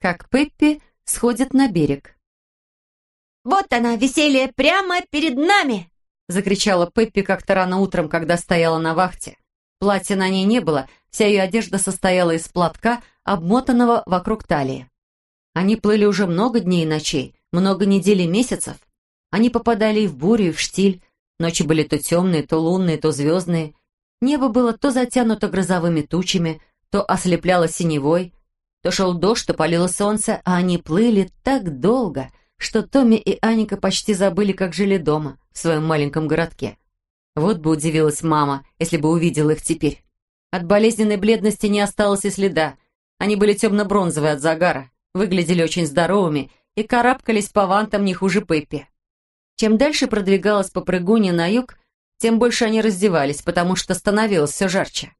как Пеппи сходит на берег. «Вот она, веселье, прямо перед нами!» закричала Пеппи как-то рано утром, когда стояла на вахте. Платья на ней не было, вся ее одежда состояла из платка, обмотанного вокруг талии. Они плыли уже много дней и ночей, много недель и месяцев. Они попадали и в бурю, и в штиль. Ночи были то темные, то лунные, то звездные. Небо было то затянуто грозовыми тучами, то ослепляло синевой, то шел дождь, то палило солнце, а они плыли так долго, что Томми и Аника почти забыли, как жили дома, в своем маленьком городке. Вот бы удивилась мама, если бы увидела их теперь. От болезненной бледности не осталось и следа. Они были темно-бронзовые от загара, выглядели очень здоровыми и карабкались по вантам не хуже Пеппи. Чем дальше продвигалась попрыгунья на юг, тем больше они раздевались, потому что становилось все жарче.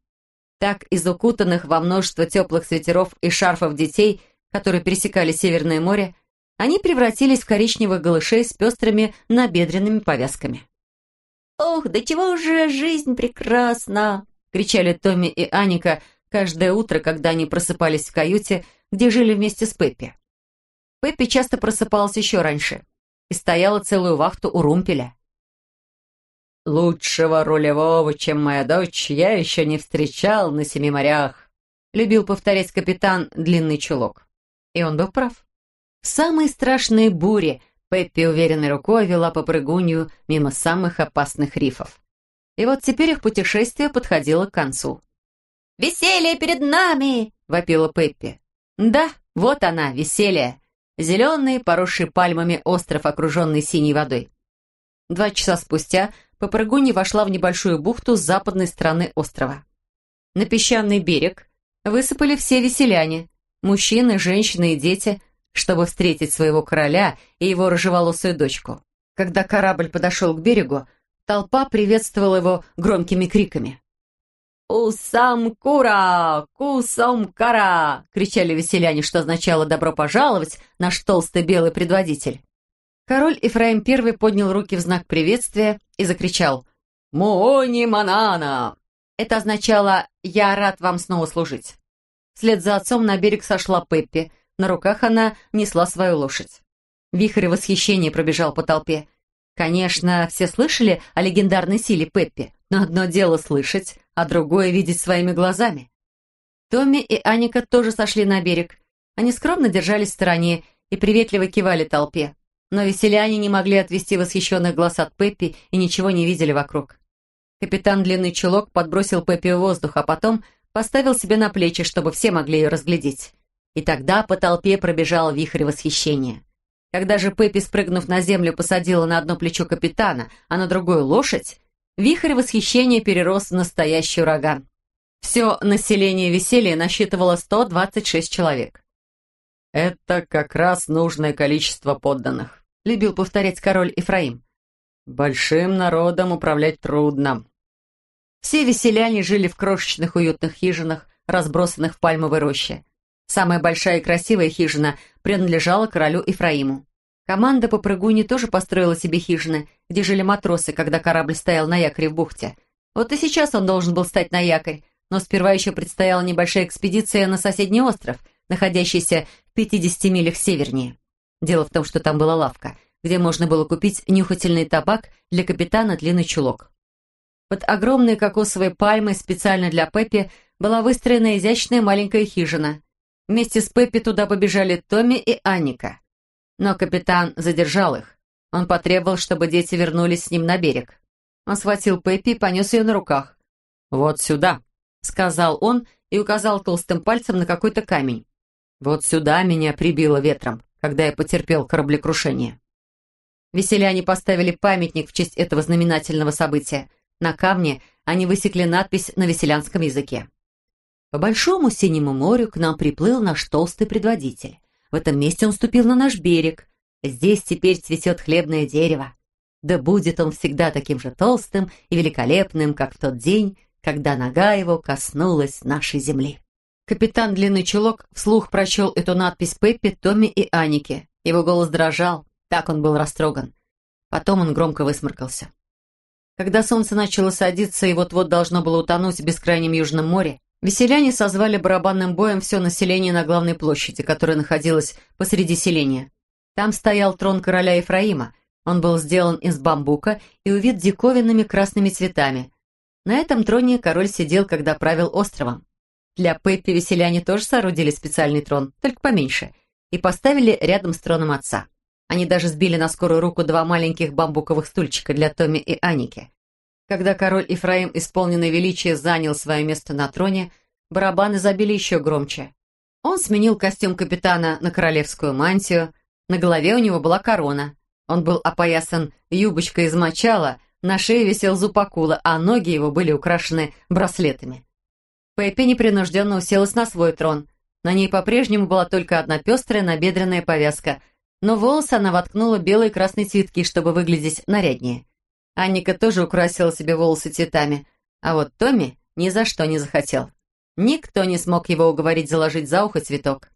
Так из укутанных во множество теплых свитеров и шарфов детей, которые пересекали Северное море, они превратились в коричневых голышей с пестрыми набедренными повязками. «Ох, да чего же жизнь прекрасна!» — кричали Томми и Аника каждое утро, когда они просыпались в каюте, где жили вместе с Пеппи. Пеппи часто просыпалась еще раньше и стояла целую вахту у румпеля. «Лучшего рулевого, чем моя дочь, я еще не встречал на семи морях», любил повторять капитан Длинный Чулок. И он был прав. В самые страшные бури Пеппи уверенной рукой вела попрыгунью мимо самых опасных рифов. И вот теперь их путешествие подходило к концу. «Веселье перед нами!» — вопила Пеппи. Да, вот она, веселье. Зеленый, поросший пальмами остров, окруженный синей водой. Два часа спустя попрыгунья вошла в небольшую бухту с западной стороны острова. На песчаный берег высыпали все веселяне, мужчины, женщины и дети, чтобы встретить своего короля и его рыжеволосую дочку. Когда корабль подошел к берегу, толпа приветствовала его громкими криками. «Усам-кура! Кусам-кара!» — кричали веселяне, что означало «добро пожаловать, наш толстый белый предводитель». Король Ифраим I поднял руки в знак приветствия и закричал «Муони манана!» Это означало «я рад вам снова служить». Вслед за отцом на берег сошла Пеппи, на руках она несла свою лошадь. Вихрь восхищения пробежал по толпе. Конечно, все слышали о легендарной силе Пеппи, но одно дело слышать, а другое видеть своими глазами. Томми и Аника тоже сошли на берег. Они скромно держались в стороне и приветливо кивали толпе. Но веселяне не могли отвести восхищенных глаз от Пеппи и ничего не видели вокруг. Капитан Длинный Чулок подбросил Пеппи в воздух, а потом поставил себе на плечи, чтобы все могли ее разглядеть. И тогда по толпе пробежал вихрь восхищения. Когда же Пеппи, спрыгнув на землю, посадила на одно плечо капитана, а на другую лошадь, вихрь восхищения перерос в настоящий ураган. Все население веселья насчитывало 126 человек. «Это как раз нужное количество подданных», — любил повторять король Ифраим. «Большим народом управлять трудно». Все веселяне жили в крошечных уютных хижинах, разбросанных в пальмовой роще. Самая большая и красивая хижина принадлежала королю Ифраиму. Команда по прыгуне тоже построила себе хижины, где жили матросы, когда корабль стоял на якоре в бухте. Вот и сейчас он должен был стать на якорь, но сперва еще предстояла небольшая экспедиция на соседний остров, находящийся 50 милях севернее. Дело в том, что там была лавка, где можно было купить нюхательный табак для капитана длинный чулок. Под огромной кокосовой пальмой специально для Пеппи была выстроена изящная маленькая хижина. Вместе с Пеппи туда побежали Томми и Анника. Но капитан задержал их. Он потребовал, чтобы дети вернулись с ним на берег. Он схватил Пеппи и понес ее на руках. «Вот сюда», — сказал он и указал толстым пальцем на какой-то камень. Вот сюда меня прибило ветром, когда я потерпел кораблекрушение. Веселяне поставили памятник в честь этого знаменательного события. На камне они высекли надпись на веселянском языке. По большому синему морю к нам приплыл наш толстый предводитель. В этом месте он ступил на наш берег. Здесь теперь цветет хлебное дерево. Да будет он всегда таким же толстым и великолепным, как в тот день, когда нога его коснулась нашей земли. Капитан Длинный Чулок вслух прочел эту надпись Пеппи, Томми и Анике. Его голос дрожал, так он был растроган. Потом он громко высморкался. Когда солнце начало садиться и вот-вот должно было утонуть в бескрайнем Южном море, Веселяне созвали барабанным боем все население на главной площади, которая находилась посреди селения. Там стоял трон короля Ефраима. Он был сделан из бамбука и увит диковинными красными цветами. На этом троне король сидел, когда правил островом. Для Пеппи веселяне тоже соорудили специальный трон, только поменьше, и поставили рядом с троном отца. Они даже сбили на скорую руку два маленьких бамбуковых стульчика для Томи и Аники. Когда король Ифраим, исполненный величия, занял свое место на троне, барабаны забили еще громче. Он сменил костюм капитана на королевскую мантию, на голове у него была корона. Он был опоясан юбочкой из мочала, на шее висел зуб акула, а ноги его были украшены браслетами. Пеппи непринужденно уселась на свой трон. На ней по-прежнему была только одна пестрая набедренная повязка, но волосы она воткнула белые и красные цветки, чтобы выглядеть наряднее. Анника тоже украсила себе волосы цветами, а вот Томми ни за что не захотел. Никто не смог его уговорить заложить за ухо цветок.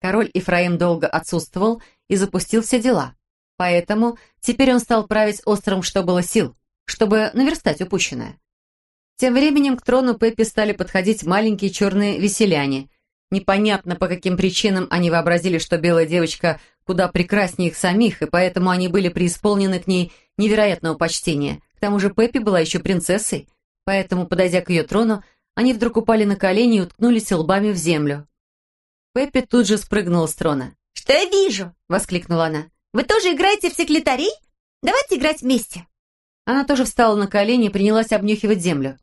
Король Ифраим долго отсутствовал и запустил все дела. Поэтому теперь он стал править островом, что было сил, чтобы наверстать упущенное. Тем временем к трону Пеппи стали подходить маленькие черные веселяне. Непонятно, по каким причинам они вообразили, что белая девочка куда прекраснее их самих, и поэтому они были преисполнены к ней невероятного почтения. К тому же Пеппи была еще принцессой, поэтому, подойдя к ее трону, они вдруг упали на колени и уткнулись лбами в землю. Пеппи тут же спрыгнула с трона. «Что я вижу?» — воскликнула она. «Вы тоже играете в секретарей? Давайте играть вместе». Она тоже встала на колени и принялась обнюхивать землю.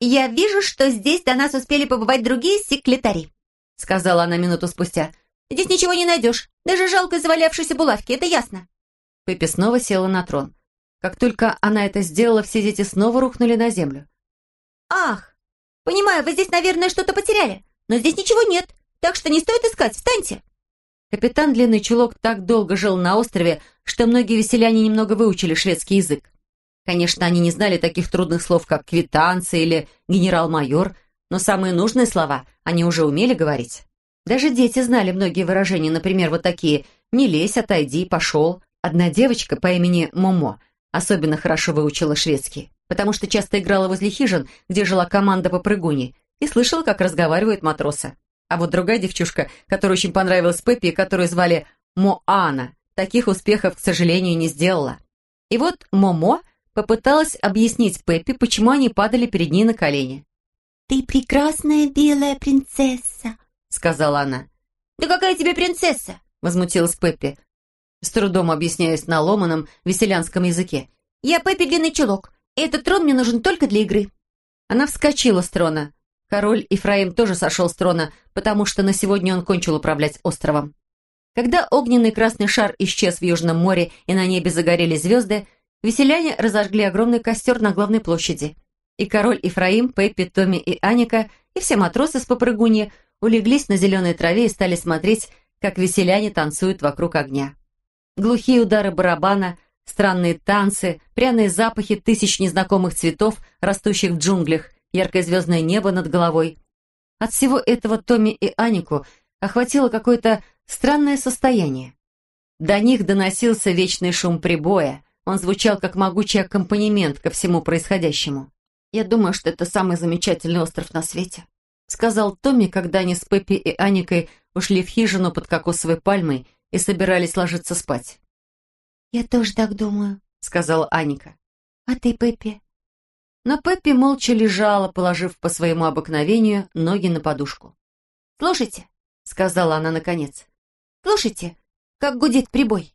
«Я вижу, что здесь до нас успели побывать другие секретари», — сказала она минуту спустя. Здесь ничего не найдешь. Даже жалко завалявшейся булавки, это ясно». Пеппи снова села на трон. Как только она это сделала, все дети снова рухнули на землю. «Ах, понимаю, вы здесь, наверное, что-то потеряли, но здесь ничего нет, так что не стоит искать, встаньте!» Капитан Длинный Чулок так долго жил на острове, что многие веселяне немного выучили шведский язык. Конечно, они не знали таких трудных слов, как квитанция или генерал-майор, но самые нужные слова они уже умели говорить. Даже дети знали многие выражения, например, вот такие «не лезь, отойди, пошел». Одна девочка по имени Момо особенно хорошо выучила шведский, потому что часто играла возле хижин, где жила команда «Попрыгуньи», и слышала, как разговаривают матросы. А вот другая девчушка, которая очень понравилась Пеппи, которую звали Моана, таких успехов, к сожалению, не сделала. И вот Момо попыталась объяснить Пеппи, почему они падали перед ней на колени. «Ты прекрасная белая принцесса», — сказала она. «Да какая тебе принцесса?» — возмутилась Пеппи, с трудом объясняясь на ломаном веселянском языке. «Я Пеппи Длинный Чулок, и этот трон мне нужен только для игры». Она вскочила с трона. Король Ифраим тоже сошел с трона, потому что на сегодня он кончил управлять островом. Когда огненный красный шар исчез в Южном море и на небе загорелись звезды, веселяне разожгли огромный костер на главной площади. И король Ифраим, Пеппи, Томми и Аника, и все матросы с попрыгунья улеглись на зеленой траве и стали смотреть, как веселяне танцуют вокруг огня. Глухие удары барабана, странные танцы, пряные запахи тысяч незнакомых цветов, растущих в джунглях, яркое звездное небо над головой. От всего этого Томми и Анику охватило какое-то странное состояние. До них доносился вечный шум прибоя, он звучал как могучий аккомпанемент ко всему происходящему. Я думаю, что это самый замечательный остров на свете сказал Томми, когда они с Пеппи и Аникой ушли в хижину под кокосовой пальмой и собирались ложиться спать. «Я тоже так думаю», — сказала Аника. «А ты, Пеппи?» Но Пеппи молча лежала, положив по своему обыкновению ноги на подушку. «Слушайте», — сказала она наконец. «Слушайте, как гудит прибой».